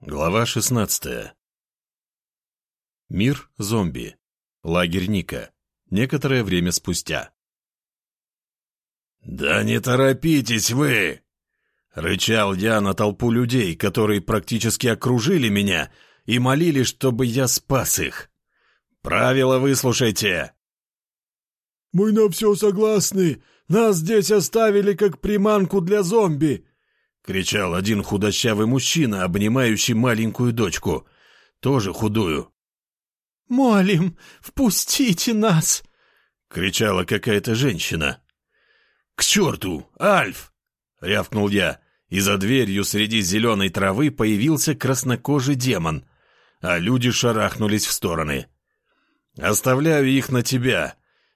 Глава 16. Мир зомби. Лагерь Ника. Некоторое время спустя. «Да не торопитесь вы!» Рычал я на толпу людей, которые практически окружили меня и молили, чтобы я спас их. «Правила выслушайте!» «Мы на все согласны! Нас здесь оставили как приманку для зомби!» — кричал один худощавый мужчина, обнимающий маленькую дочку, тоже худую. «Молим, впустите нас!» — кричала какая-то женщина. «К черту, Альф!» — рявкнул я, и за дверью среди зеленой травы появился краснокожий демон, а люди шарахнулись в стороны. «Оставляю их на тебя.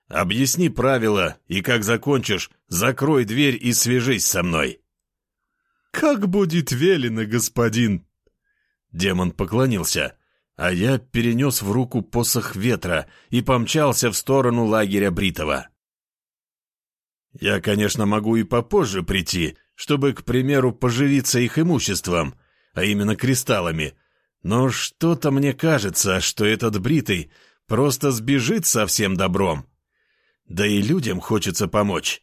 Объясни правила, и как закончишь, закрой дверь и свяжись со мной». «Как будет велено, господин!» Демон поклонился, а я перенес в руку посох ветра и помчался в сторону лагеря Бритова. Я, конечно, могу и попозже прийти, чтобы, к примеру, поживиться их имуществом, а именно кристаллами, но что-то мне кажется, что этот Бритый просто сбежит со всем добром. Да и людям хочется помочь.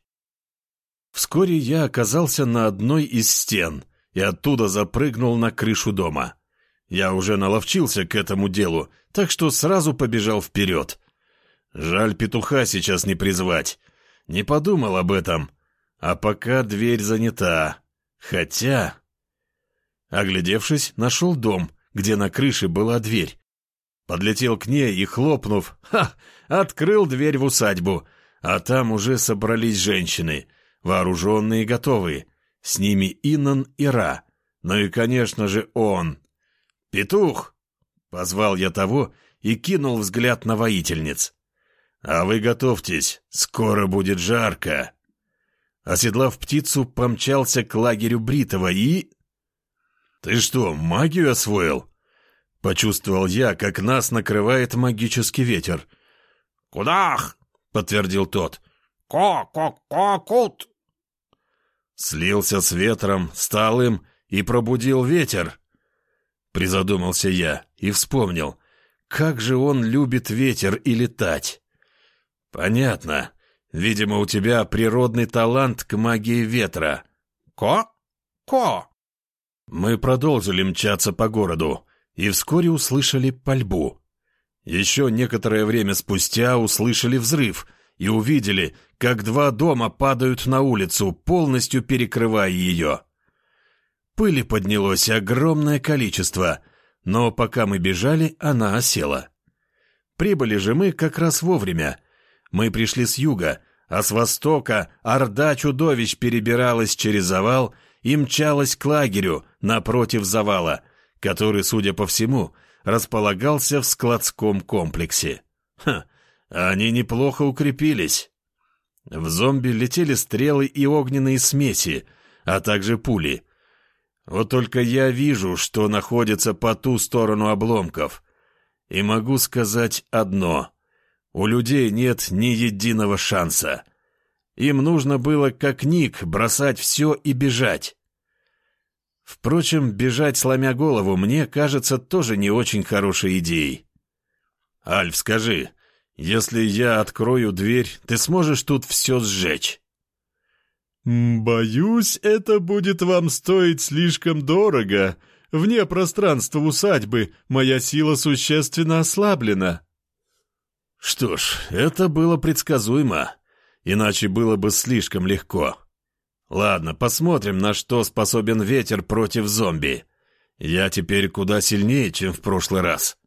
Вскоре я оказался на одной из стен и оттуда запрыгнул на крышу дома. Я уже наловчился к этому делу, так что сразу побежал вперед. Жаль петуха сейчас не призвать. Не подумал об этом. А пока дверь занята. Хотя... Оглядевшись, нашел дом, где на крыше была дверь. Подлетел к ней и, хлопнув, ха, открыл дверь в усадьбу, а там уже собрались женщины — вооруженные и готовые. С ними Иннан и Ра. Ну и, конечно же, он. «Петух!» — позвал я того и кинул взгляд на воительниц. «А вы готовьтесь, скоро будет жарко!» Оседлав птицу, помчался к лагерю Бритова и... «Ты что, магию освоил?» Почувствовал я, как нас накрывает магический ветер. «Кудах!» — подтвердил тот. «Ко-ко-ко-кут!» Слился с ветром, стал им и пробудил ветер. Призадумался я и вспомнил, как же он любит ветер и летать. Понятно. Видимо, у тебя природный талант к магии ветра. Ко? Ко? Мы продолжили мчаться по городу и вскоре услышали пальбу. Еще некоторое время спустя услышали взрыв — и увидели, как два дома падают на улицу, полностью перекрывая ее. Пыли поднялось огромное количество, но пока мы бежали, она осела. Прибыли же мы как раз вовремя. Мы пришли с юга, а с востока орда чудовищ перебиралась через завал и мчалась к лагерю напротив завала, который, судя по всему, располагался в складском комплексе. Ха, они неплохо укрепились. В зомби летели стрелы и огненные смеси, а также пули. Вот только я вижу, что находится по ту сторону обломков. И могу сказать одно. У людей нет ни единого шанса. Им нужно было, как Ник, бросать все и бежать. Впрочем, бежать, сломя голову, мне кажется тоже не очень хорошей идеей. «Альф, скажи, если я открою дверь, ты сможешь тут все сжечь?» «Боюсь, это будет вам стоить слишком дорого. Вне пространства усадьбы моя сила существенно ослаблена». «Что ж, это было предсказуемо, иначе было бы слишком легко. Ладно, посмотрим, на что способен ветер против зомби. Я теперь куда сильнее, чем в прошлый раз».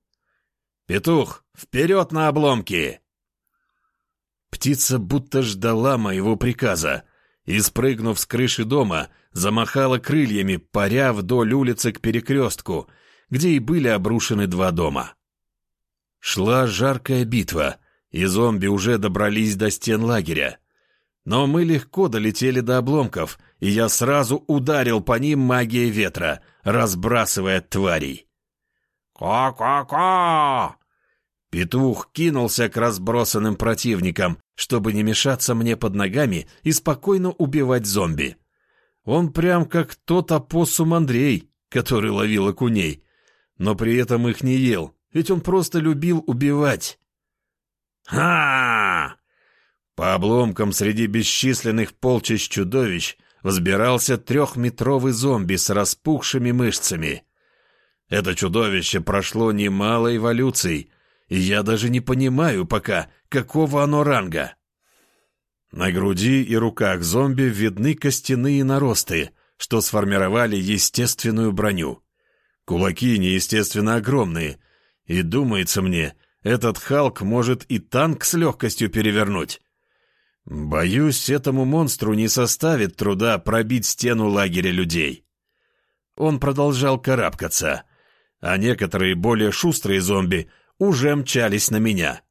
«Петух, вперед на обломки!» Птица будто ждала моего приказа и, спрыгнув с крыши дома, замахала крыльями, паря вдоль улицы к перекрестку, где и были обрушены два дома. Шла жаркая битва, и зомби уже добрались до стен лагеря. Но мы легко долетели до обломков, и я сразу ударил по ним магией ветра, разбрасывая тварей. «Ко-ко-ко!» Петух кинулся к разбросанным противникам, чтобы не мешаться мне под ногами и спокойно убивать зомби. Он прям как тот опоссум Андрей, который ловил окуней, но при этом их не ел, ведь он просто любил убивать. Ха! По обломкам среди бесчисленных полчищ чудовищ взбирался трехметровый зомби с распухшими мышцами. Это чудовище прошло немало эволюций, я даже не понимаю пока, какого оно ранга. На груди и руках зомби видны костяные наросты, что сформировали естественную броню. Кулаки неестественно огромные, и, думается мне, этот Халк может и танк с легкостью перевернуть. Боюсь, этому монстру не составит труда пробить стену лагеря людей. Он продолжал карабкаться, а некоторые более шустрые зомби уже мчались на меня.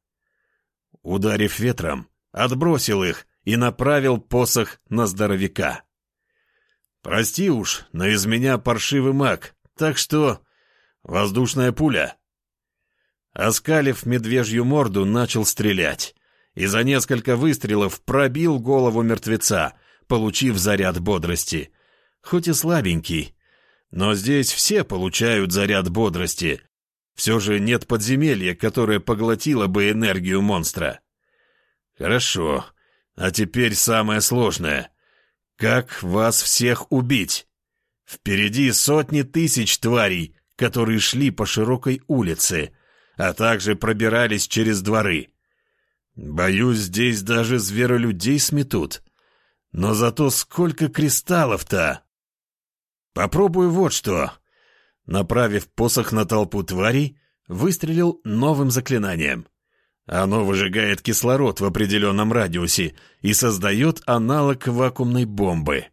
Ударив ветром, отбросил их и направил посох на здоровяка. «Прости уж, но из меня паршивый маг, так что... воздушная пуля». Оскалив медвежью морду, начал стрелять и за несколько выстрелов пробил голову мертвеца, получив заряд бодрости. Хоть и слабенький, но здесь все получают заряд бодрости. Все же нет подземелья, которое поглотило бы энергию монстра. Хорошо. А теперь самое сложное. Как вас всех убить? Впереди сотни тысяч тварей, которые шли по широкой улице, а также пробирались через дворы. Боюсь, здесь даже зверолюдей сметут. Но зато сколько кристаллов-то! Попробую вот что. Направив посох на толпу тварей, выстрелил новым заклинанием. Оно выжигает кислород в определенном радиусе и создает аналог вакуумной бомбы.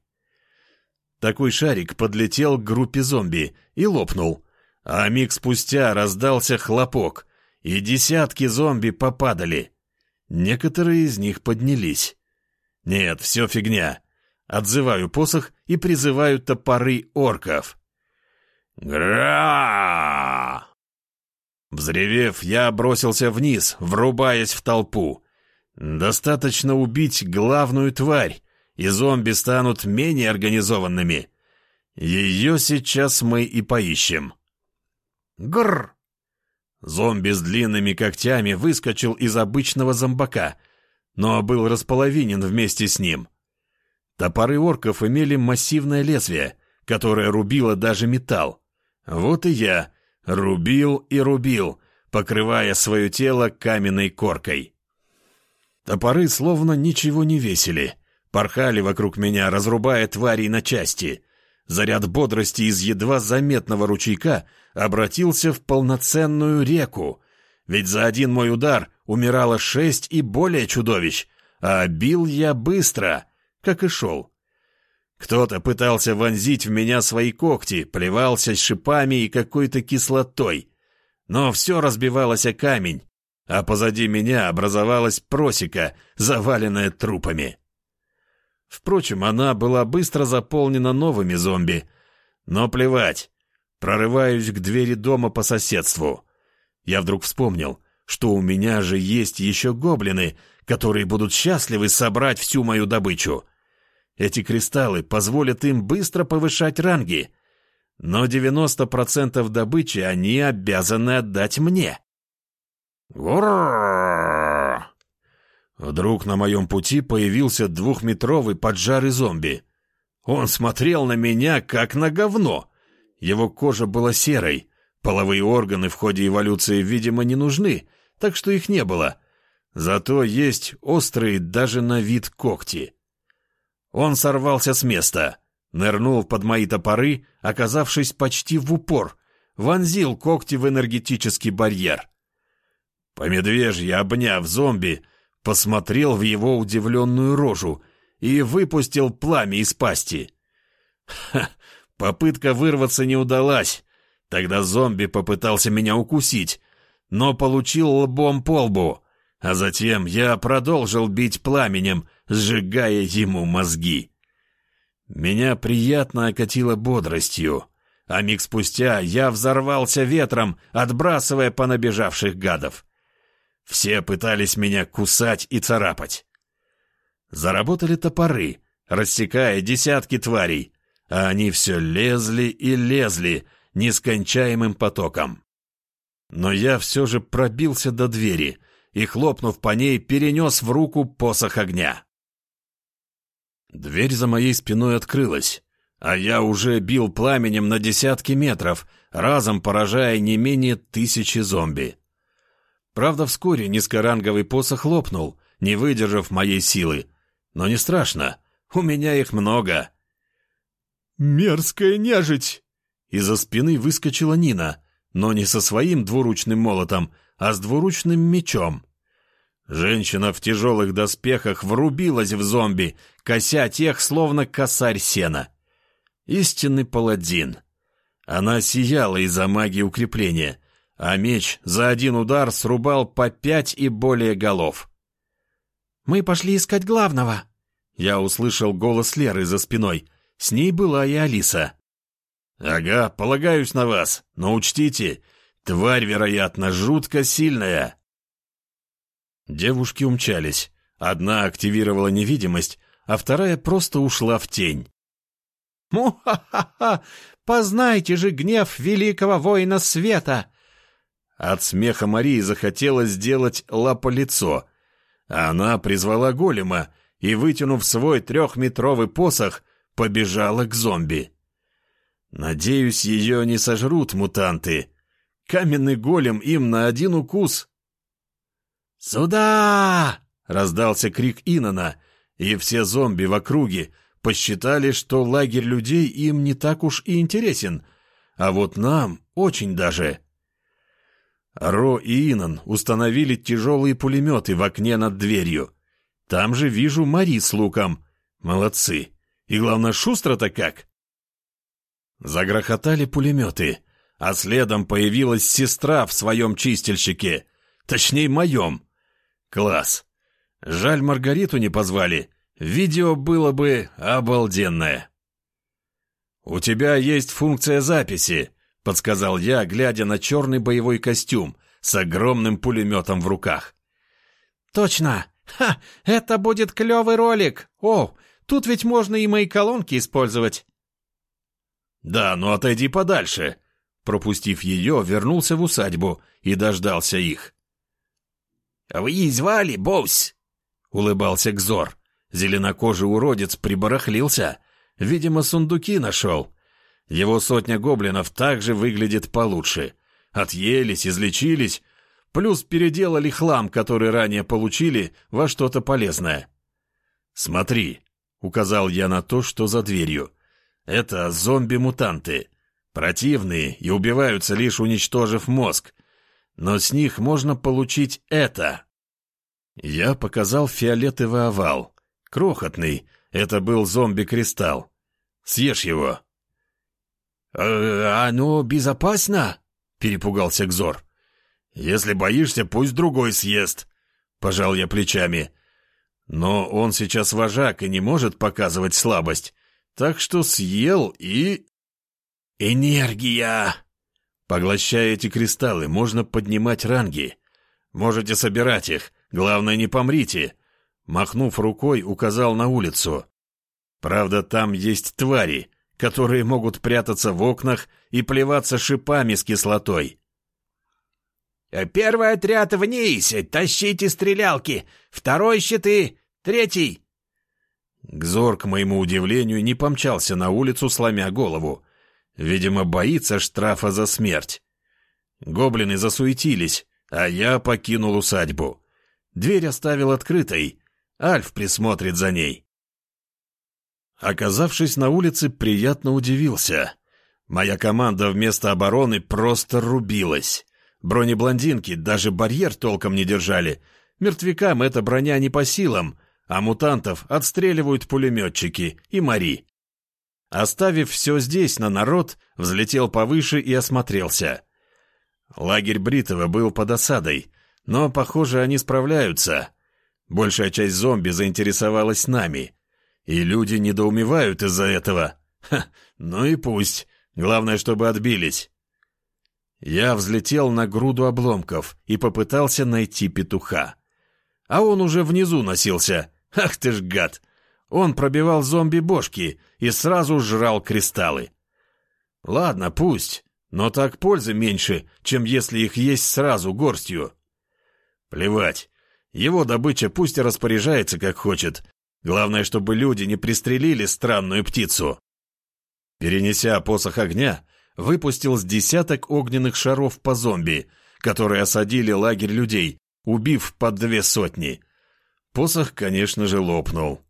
Такой шарик подлетел к группе зомби и лопнул, а миг спустя раздался хлопок, и десятки зомби попадали — Некоторые из них поднялись. Нет, все фигня. Отзываю посох и призываю топоры орков. Гра! Взревев, я бросился вниз, врубаясь в толпу. Достаточно убить главную тварь, и зомби станут менее организованными. Ее сейчас мы и поищем. Гррр! Зомби с длинными когтями выскочил из обычного зомбака, но был располовинен вместе с ним. Топоры орков имели массивное лезвие, которое рубило даже металл. Вот и я рубил и рубил, покрывая свое тело каменной коркой. Топоры словно ничего не весили, порхали вокруг меня, разрубая тварей на части. Заряд бодрости из едва заметного ручейка обратился в полноценную реку, ведь за один мой удар умирало шесть и более чудовищ, а бил я быстро, как и шел. Кто-то пытался вонзить в меня свои когти, плевался шипами и какой-то кислотой, но все разбивалось о камень, а позади меня образовалась просека, заваленная трупами. Впрочем, она была быстро заполнена новыми зомби, но плевать, Прорываюсь к двери дома по соседству. Я вдруг вспомнил, что у меня же есть еще гоблины, которые будут счастливы собрать всю мою добычу. Эти кристаллы позволят им быстро повышать ранги, но 90% добычи они обязаны отдать мне. Вдруг на моем пути появился двухметровый поджарый зомби. Он смотрел на меня, как на говно — его кожа была серой, половые органы в ходе эволюции, видимо, не нужны, так что их не было. Зато есть острые даже на вид когти. Он сорвался с места, нырнул под мои топоры, оказавшись почти в упор, вонзил когти в энергетический барьер. По медвежьи, обняв зомби, посмотрел в его удивленную рожу и выпустил пламя из пасти. Ха! Попытка вырваться не удалась. Тогда зомби попытался меня укусить, но получил лбом по лбу, а затем я продолжил бить пламенем, сжигая ему мозги. Меня приятно окатило бодростью, а миг спустя я взорвался ветром, отбрасывая по набежавших гадов. Все пытались меня кусать и царапать. Заработали топоры, рассекая десятки тварей, а они все лезли и лезли нескончаемым потоком. Но я все же пробился до двери и, хлопнув по ней, перенес в руку посох огня. Дверь за моей спиной открылась, а я уже бил пламенем на десятки метров, разом поражая не менее тысячи зомби. Правда, вскоре низкоранговый посох лопнул, не выдержав моей силы. Но не страшно, у меня их много. «Мерзкая нежить!» Из-за спины выскочила Нина, но не со своим двуручным молотом, а с двуручным мечом. Женщина в тяжелых доспехах врубилась в зомби, кося тех, словно косарь сена. Истинный паладин. Она сияла из-за магии укрепления, а меч за один удар срубал по пять и более голов. «Мы пошли искать главного!» Я услышал голос Леры за спиной. С ней была и Алиса. «Ага, полагаюсь на вас, но учтите, тварь, вероятно, жутко сильная». Девушки умчались. Одна активировала невидимость, а вторая просто ушла в тень. «Му-ха-ха-ха! Познайте же гнев великого воина света!» От смеха Марии захотелось сделать лапо-лицо. Она призвала голема и, вытянув свой трехметровый посох, побежала к зомби. Надеюсь, ее не сожрут мутанты. Каменный голем им на один укус. «Сюда!» — раздался крик Инана, и все зомби в округе посчитали, что лагерь людей им не так уж и интересен, а вот нам очень даже. Ро и Инан установили тяжелые пулеметы в окне над дверью. Там же вижу Мари с луком. Молодцы. И главное, шустро-то как. Загрохотали пулеметы, а следом появилась сестра в своем чистильщике. Точнее, моем. Класс. Жаль, Маргариту не позвали. Видео было бы обалденное. «У тебя есть функция записи», — подсказал я, глядя на черный боевой костюм с огромным пулеметом в руках. «Точно! Ха! Это будет клевый ролик! О, тут ведь можно и мои колонки использовать!» «Да, но отойди подальше!» Пропустив ее, вернулся в усадьбу и дождался их. «Вы звали, босс?» — улыбался Гзор. Зеленокожий уродец прибарахлился. Видимо, сундуки нашел. Его сотня гоблинов также выглядит получше. Отъелись, излечились, плюс переделали хлам, который ранее получили, во что-то полезное. «Смотри», — указал я на то, что за дверью. «Это зомби-мутанты. Противные и убиваются, лишь уничтожив мозг но с них можно получить это. Я показал фиолетовый овал. Крохотный. Это был зомби-кристалл. Съешь его. «Э, «Оно безопасно?» — перепугался Гзор. «Если боишься, пусть другой съест», — пожал я плечами. «Но он сейчас вожак и не может показывать слабость, так что съел и...» «Энергия!» Поглощая эти кристаллы, можно поднимать ранги. Можете собирать их, главное не помрите. Махнув рукой, указал на улицу. Правда, там есть твари, которые могут прятаться в окнах и плеваться шипами с кислотой. «Первый отряд вниз! Тащите стрелялки! Второй щиты! Третий!» Гзор, к моему удивлению, не помчался на улицу, сломя голову. Видимо, боится штрафа за смерть. Гоблины засуетились, а я покинул усадьбу. Дверь оставил открытой. Альф присмотрит за ней. Оказавшись на улице, приятно удивился. Моя команда вместо обороны просто рубилась. Бронеблондинки даже барьер толком не держали. Мертвякам эта броня не по силам, а мутантов отстреливают пулеметчики и Мари. Оставив все здесь на народ, взлетел повыше и осмотрелся. Лагерь Бритова был под осадой, но, похоже, они справляются. Большая часть зомби заинтересовалась нами. И люди недоумевают из-за этого. Ха, ну и пусть. Главное, чтобы отбились. Я взлетел на груду обломков и попытался найти петуха. А он уже внизу носился. Ах ты ж гад! Он пробивал зомби-бошки и сразу жрал кристаллы. Ладно, пусть, но так пользы меньше, чем если их есть сразу горстью. Плевать. Его добыча пусть распоряжается как хочет. Главное, чтобы люди не пристрелили странную птицу. Перенеся посох огня, выпустил с десяток огненных шаров по зомби, которые осадили лагерь людей, убив под две сотни. Посох, конечно же, лопнул.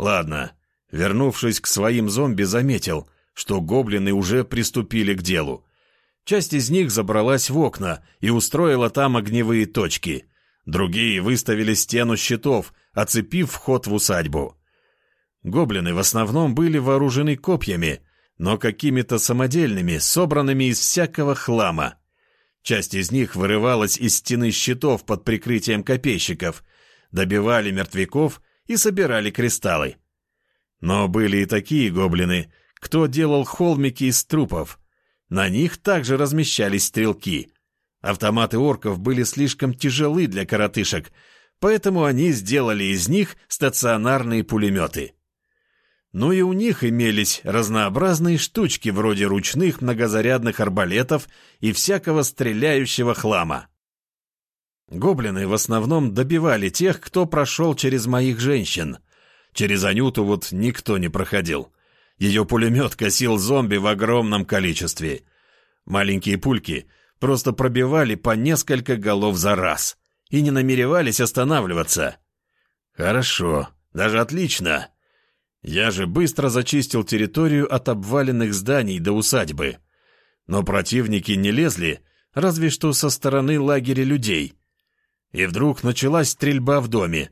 Ладно, вернувшись к своим зомби, заметил, что гоблины уже приступили к делу. Часть из них забралась в окна и устроила там огневые точки. Другие выставили стену щитов, оцепив вход в усадьбу. Гоблины в основном были вооружены копьями, но какими-то самодельными, собранными из всякого хлама. Часть из них вырывалась из стены щитов под прикрытием копейщиков, добивали мертвяков и собирали кристаллы. Но были и такие гоблины, кто делал холмики из трупов. На них также размещались стрелки. Автоматы орков были слишком тяжелы для коротышек, поэтому они сделали из них стационарные пулеметы. Ну и у них имелись разнообразные штучки вроде ручных многозарядных арбалетов и всякого стреляющего хлама. Гоблины в основном добивали тех, кто прошел через моих женщин. Через Анюту вот никто не проходил. Ее пулемет косил зомби в огромном количестве. Маленькие пульки просто пробивали по несколько голов за раз и не намеревались останавливаться. Хорошо, даже отлично. Я же быстро зачистил территорию от обваленных зданий до усадьбы. Но противники не лезли, разве что со стороны лагеря людей — и вдруг началась стрельба в доме.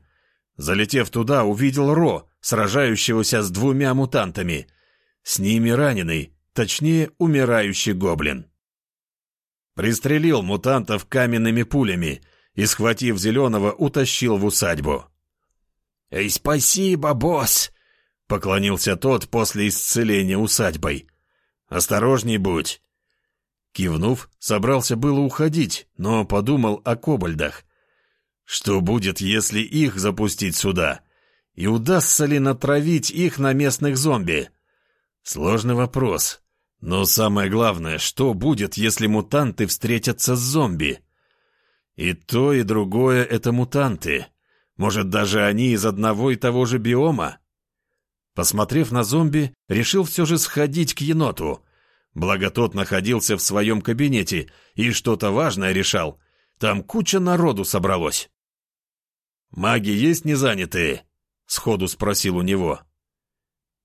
Залетев туда, увидел Ро, сражающегося с двумя мутантами. С ними раненый, точнее, умирающий гоблин. Пристрелил мутантов каменными пулями и, схватив зеленого, утащил в усадьбу. «Эй, спасибо, босс!» — поклонился тот после исцеления усадьбой. «Осторожней будь!» Кивнув, собрался было уходить, но подумал о кобальдах. Что будет, если их запустить сюда? И удастся ли натравить их на местных зомби? Сложный вопрос. Но самое главное, что будет, если мутанты встретятся с зомби? И то, и другое — это мутанты. Может, даже они из одного и того же биома? Посмотрев на зомби, решил все же сходить к еноту. Благо тот находился в своем кабинете и что-то важное решал. Там куча народу собралось. «Маги есть незанятые?» — сходу спросил у него.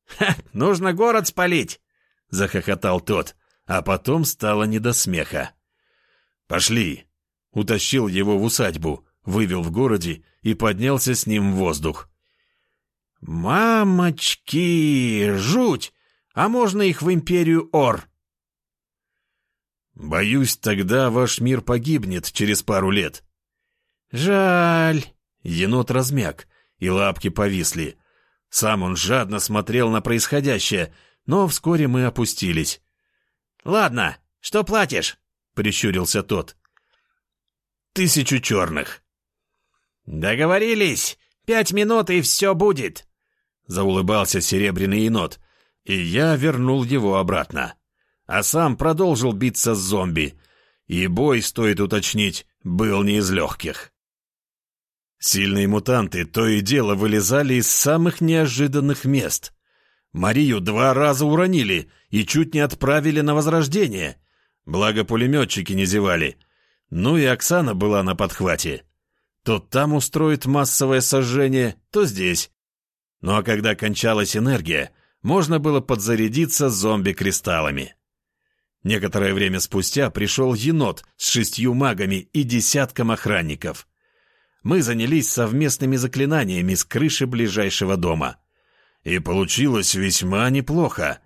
«Ха, нужно город спалить!» — захохотал тот, а потом стало не до смеха. «Пошли!» — утащил его в усадьбу, вывел в городе и поднялся с ним в воздух. «Мамочки! Жуть! А можно их в империю Ор?» «Боюсь, тогда ваш мир погибнет через пару лет». «Жаль!» Енот размяк, и лапки повисли. Сам он жадно смотрел на происходящее, но вскоре мы опустились. «Ладно, что платишь?» — прищурился тот. «Тысячу черных». «Договорились. Пять минут, и все будет», — заулыбался серебряный енот, и я вернул его обратно. А сам продолжил биться с зомби. И бой, стоит уточнить, был не из легких. Сильные мутанты то и дело вылезали из самых неожиданных мест. Марию два раза уронили и чуть не отправили на возрождение. Благо пулеметчики не зевали. Ну и Оксана была на подхвате. То там устроит массовое сожжение, то здесь. Ну а когда кончалась энергия, можно было подзарядиться зомби-кристаллами. Некоторое время спустя пришел енот с шестью магами и десятком охранников мы занялись совместными заклинаниями с крыши ближайшего дома. И получилось весьма неплохо.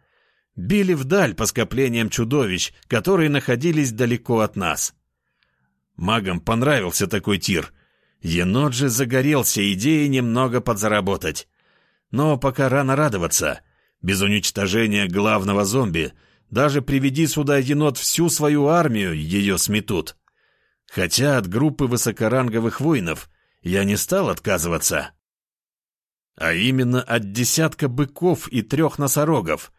Били вдаль по скоплениям чудовищ, которые находились далеко от нас. Магам понравился такой тир. Енот же загорелся идеей немного подзаработать. Но пока рано радоваться. Без уничтожения главного зомби, даже приведи сюда енот всю свою армию, ее сметут. Хотя от группы высокоранговых воинов я не стал отказываться. а именно от десятка быков и трех носорогов.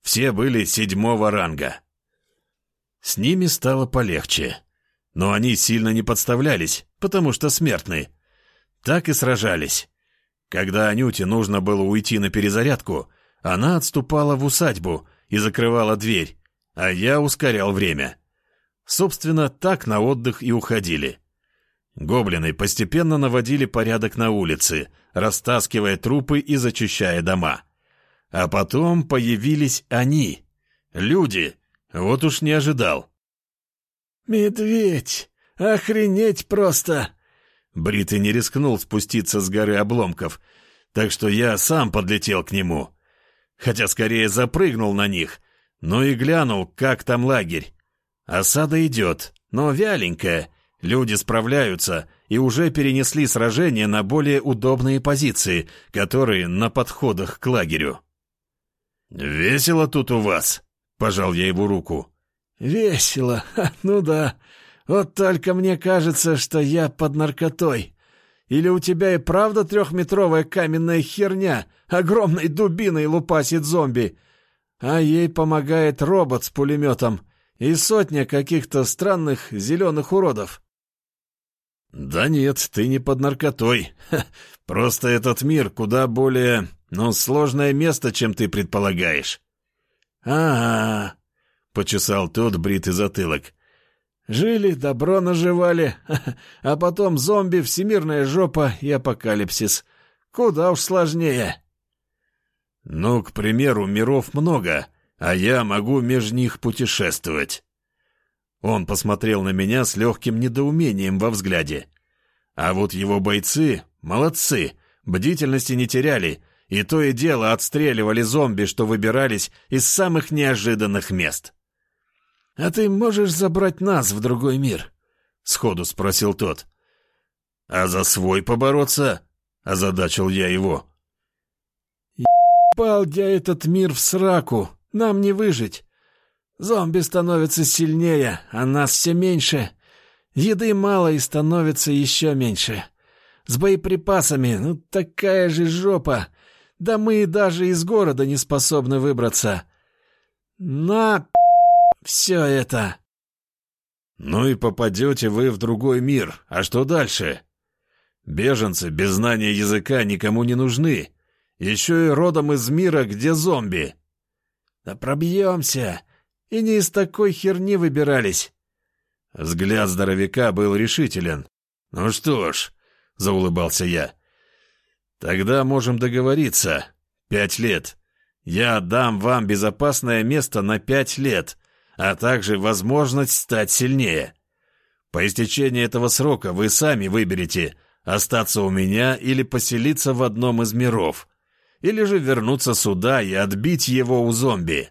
Все были седьмого ранга. С ними стало полегче. Но они сильно не подставлялись, потому что смертны. Так и сражались. Когда Анюте нужно было уйти на перезарядку, она отступала в усадьбу и закрывала дверь, а я ускорял время. Собственно, так на отдых и уходили. Гоблины постепенно наводили порядок на улице, растаскивая трупы и зачищая дома. А потом появились они. Люди. Вот уж не ожидал. «Медведь! Охренеть просто!» Бритый не рискнул спуститься с горы обломков, так что я сам подлетел к нему. Хотя скорее запрыгнул на них, но и глянул, как там лагерь. Осада идет, но вяленькая, люди справляются и уже перенесли сражение на более удобные позиции, которые на подходах к лагерю. «Весело тут у вас», — пожал я его руку. «Весело, ну да. Вот только мне кажется, что я под наркотой. Или у тебя и правда трехметровая каменная херня, огромной дубиной лупасит зомби, а ей помогает робот с пулеметом и сотня каких-то странных зеленых уродов». «Да нет, ты не под наркотой. Просто этот мир куда более, ну, сложное место, чем ты предполагаешь». «А-а-а», почесал тот бритый затылок. «Жили, добро наживали, а потом зомби, всемирная жопа и апокалипсис. Куда уж сложнее». «Ну, к примеру, миров много, а я могу между них путешествовать». Он посмотрел на меня с легким недоумением во взгляде. А вот его бойцы молодцы, бдительности не теряли, и то и дело отстреливали зомби, что выбирались из самых неожиданных мест. «А ты можешь забрать нас в другой мир?» — сходу спросил тот. «А за свой побороться?» — озадачил я его. «Ебал я этот мир в сраку, нам не выжить. Зомби становятся сильнее, а нас все меньше. Еды мало и становится еще меньше. С боеприпасами, ну такая же жопа. Да мы даже из города не способны выбраться. На все это. Ну и попадете вы в другой мир. А что дальше? Беженцы без знания языка никому не нужны. Еще и родом из мира, где зомби. Да пробьемся. И не из такой херни выбирались. Взгляд здоровяка был решителен. «Ну что ж», — заулыбался я, — «тогда можем договориться. Пять лет. Я дам вам безопасное место на пять лет, а также возможность стать сильнее. По истечении этого срока вы сами выберете, остаться у меня или поселиться в одном из миров, или же вернуться сюда и отбить его у зомби».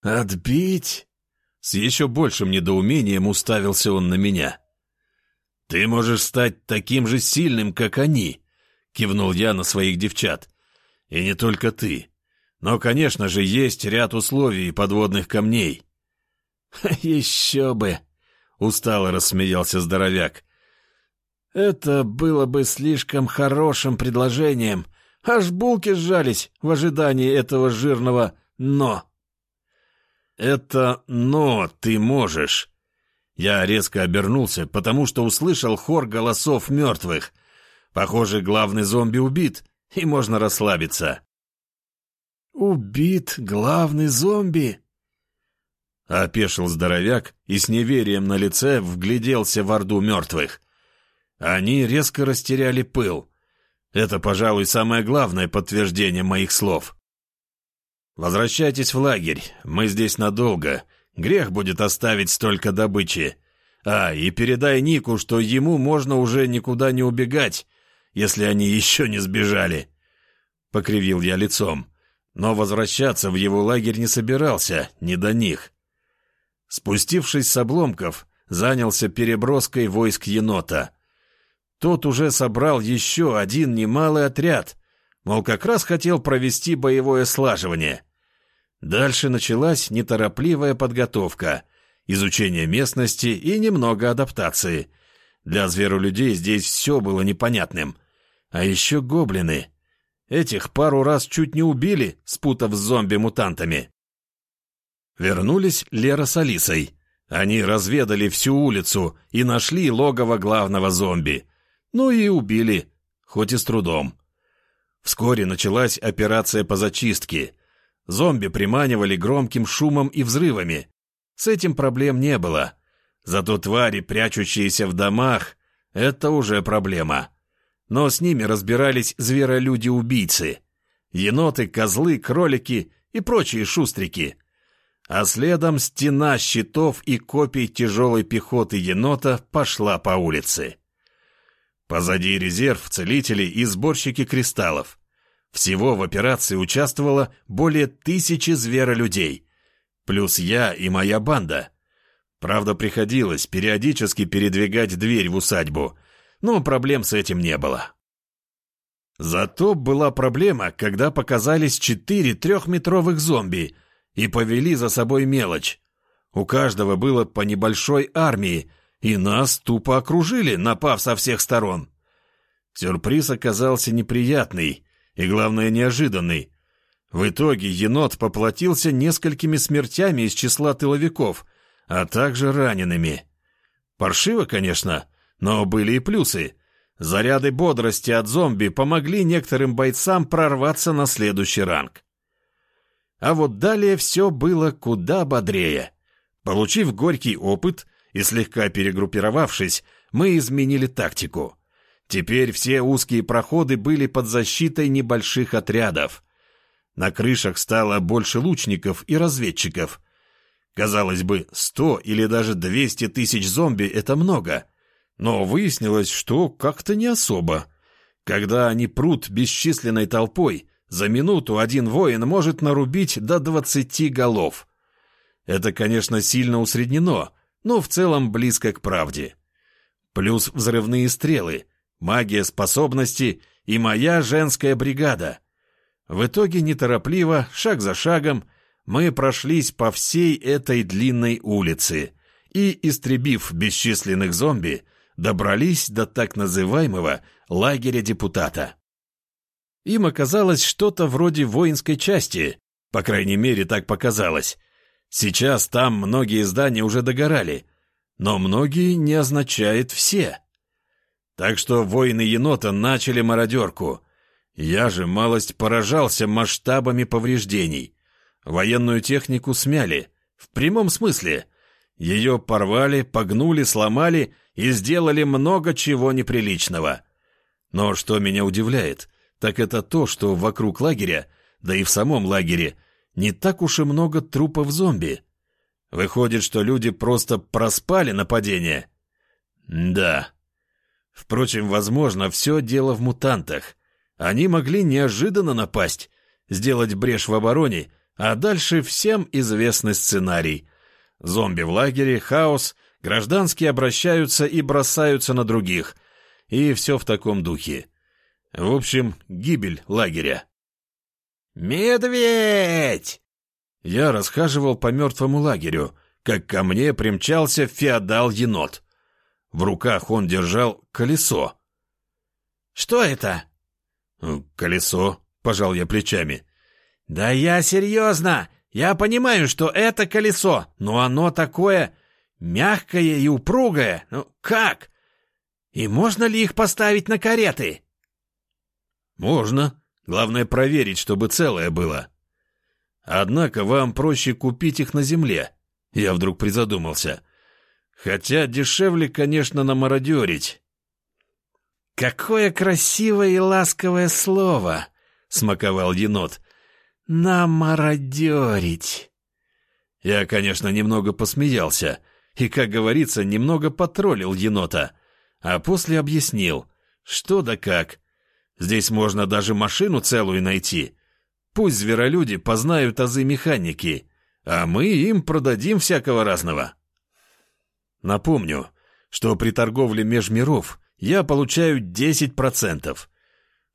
«Отбить?» С еще большим недоумением уставился он на меня. «Ты можешь стать таким же сильным, как они», — кивнул я на своих девчат. «И не только ты. Но, конечно же, есть ряд условий и подводных камней». «Еще бы!» — устало рассмеялся здоровяк. «Это было бы слишком хорошим предложением. Аж булки сжались в ожидании этого жирного «но». «Это «но» ты можешь». Я резко обернулся, потому что услышал хор голосов мертвых. Похоже, главный зомби убит, и можно расслабиться. «Убит главный зомби?» Опешил здоровяк и с неверием на лице вгляделся в орду мертвых. Они резко растеряли пыл. Это, пожалуй, самое главное подтверждение моих слов. «Возвращайтесь в лагерь, мы здесь надолго. Грех будет оставить столько добычи. А, и передай Нику, что ему можно уже никуда не убегать, если они еще не сбежали». Покривил я лицом, но возвращаться в его лагерь не собирался, не до них. Спустившись с обломков, занялся переброской войск енота. Тот уже собрал еще один немалый отряд, мол, как раз хотел провести боевое слаживание — Дальше началась неторопливая подготовка, изучение местности и немного адаптации. Для зверолюдей здесь все было непонятным. А еще гоблины. Этих пару раз чуть не убили, спутав с зомби-мутантами. Вернулись Лера с Алисой. Они разведали всю улицу и нашли логово главного зомби. Ну и убили, хоть и с трудом. Вскоре началась операция по зачистке. Зомби приманивали громким шумом и взрывами. С этим проблем не было. Зато твари, прячущиеся в домах, это уже проблема. Но с ними разбирались зверолюди-убийцы. Еноты, козлы, кролики и прочие шустрики. А следом стена щитов и копий тяжелой пехоты енота пошла по улице. Позади резерв, целители и сборщики кристаллов. Всего в операции участвовало более тысячи зверолюдей. Плюс я и моя банда. Правда, приходилось периодически передвигать дверь в усадьбу, но проблем с этим не было. Зато была проблема, когда показались четыре трехметровых зомби и повели за собой мелочь. У каждого было по небольшой армии, и нас тупо окружили, напав со всех сторон. Сюрприз оказался неприятный и, главное, неожиданный. В итоге енот поплатился несколькими смертями из числа тыловиков, а также ранеными. Паршиво, конечно, но были и плюсы. Заряды бодрости от зомби помогли некоторым бойцам прорваться на следующий ранг. А вот далее все было куда бодрее. Получив горький опыт и слегка перегруппировавшись, мы изменили тактику. Теперь все узкие проходы были под защитой небольших отрядов. На крышах стало больше лучников и разведчиков. Казалось бы, сто или даже двести тысяч зомби — это много. Но выяснилось, что как-то не особо. Когда они прут бесчисленной толпой, за минуту один воин может нарубить до двадцати голов. Это, конечно, сильно усреднено, но в целом близко к правде. Плюс взрывные стрелы, магия способности и моя женская бригада. В итоге неторопливо, шаг за шагом, мы прошлись по всей этой длинной улице и, истребив бесчисленных зомби, добрались до так называемого лагеря депутата. Им оказалось что-то вроде воинской части, по крайней мере, так показалось. Сейчас там многие здания уже догорали, но многие не означает все. Так что воины енота начали мародерку. Я же малость поражался масштабами повреждений. Военную технику смяли. В прямом смысле. Ее порвали, погнули, сломали и сделали много чего неприличного. Но что меня удивляет, так это то, что вокруг лагеря, да и в самом лагере, не так уж и много трупов зомби. Выходит, что люди просто проспали нападение. Да. Впрочем, возможно, все дело в мутантах. Они могли неожиданно напасть, сделать брешь в обороне, а дальше всем известный сценарий. Зомби в лагере, хаос, гражданские обращаются и бросаются на других. И все в таком духе. В общем, гибель лагеря. «Медведь!» Я расхаживал по мертвому лагерю, как ко мне примчался феодал-енот. В руках он держал колесо. «Что это?» «Колесо», — пожал я плечами. «Да я серьезно! Я понимаю, что это колесо, но оно такое мягкое и упругое. Ну, как? И можно ли их поставить на кареты?» «Можно. Главное проверить, чтобы целое было. Однако вам проще купить их на земле». Я вдруг призадумался. «Хотя дешевле, конечно, намародерить». «Какое красивое и ласковое слово!» — смаковал енот. «Намародерить!» Я, конечно, немного посмеялся и, как говорится, немного потроллил енота, а после объяснил, что да как — Здесь можно даже машину целую найти. Пусть зверолюди познают азы механики, а мы им продадим всякого разного. Напомню, что при торговле межмиров я получаю 10%.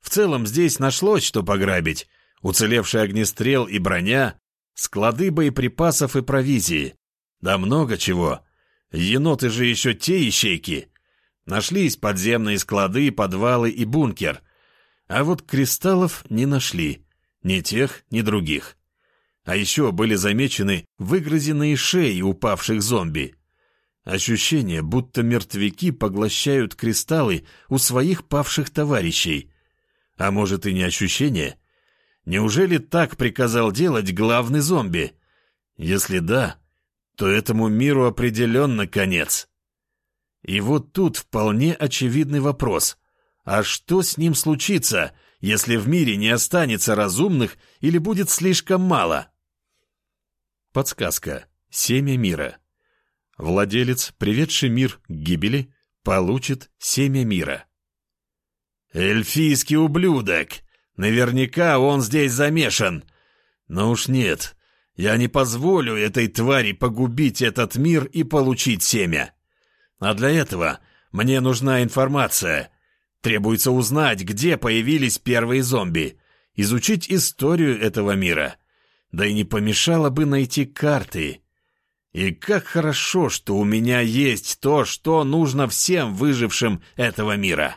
В целом здесь нашлось, что пограбить. Уцелевший огнестрел и броня, склады боеприпасов и провизии. Да много чего. Еноты же еще те ищейки. Нашлись подземные склады, подвалы и бункер. А вот кристаллов не нашли. Ни тех, ни других. А еще были замечены выгрызенные шеи упавших зомби. Ощущение, будто мертвяки поглощают кристаллы у своих павших товарищей. А может и не ощущение? Неужели так приказал делать главный зомби? Если да, то этому миру определенно конец. И вот тут вполне очевидный вопрос. А что с ним случится, если в мире не останется разумных или будет слишком мало? Подсказка. Семя мира. Владелец, приведший мир к гибели, получит семя мира. «Эльфийский ублюдок! Наверняка он здесь замешан! Но уж нет, я не позволю этой твари погубить этот мир и получить семя. А для этого мне нужна информация. Требуется узнать, где появились первые зомби, изучить историю этого мира» да и не помешало бы найти карты. И как хорошо, что у меня есть то, что нужно всем выжившим этого мира.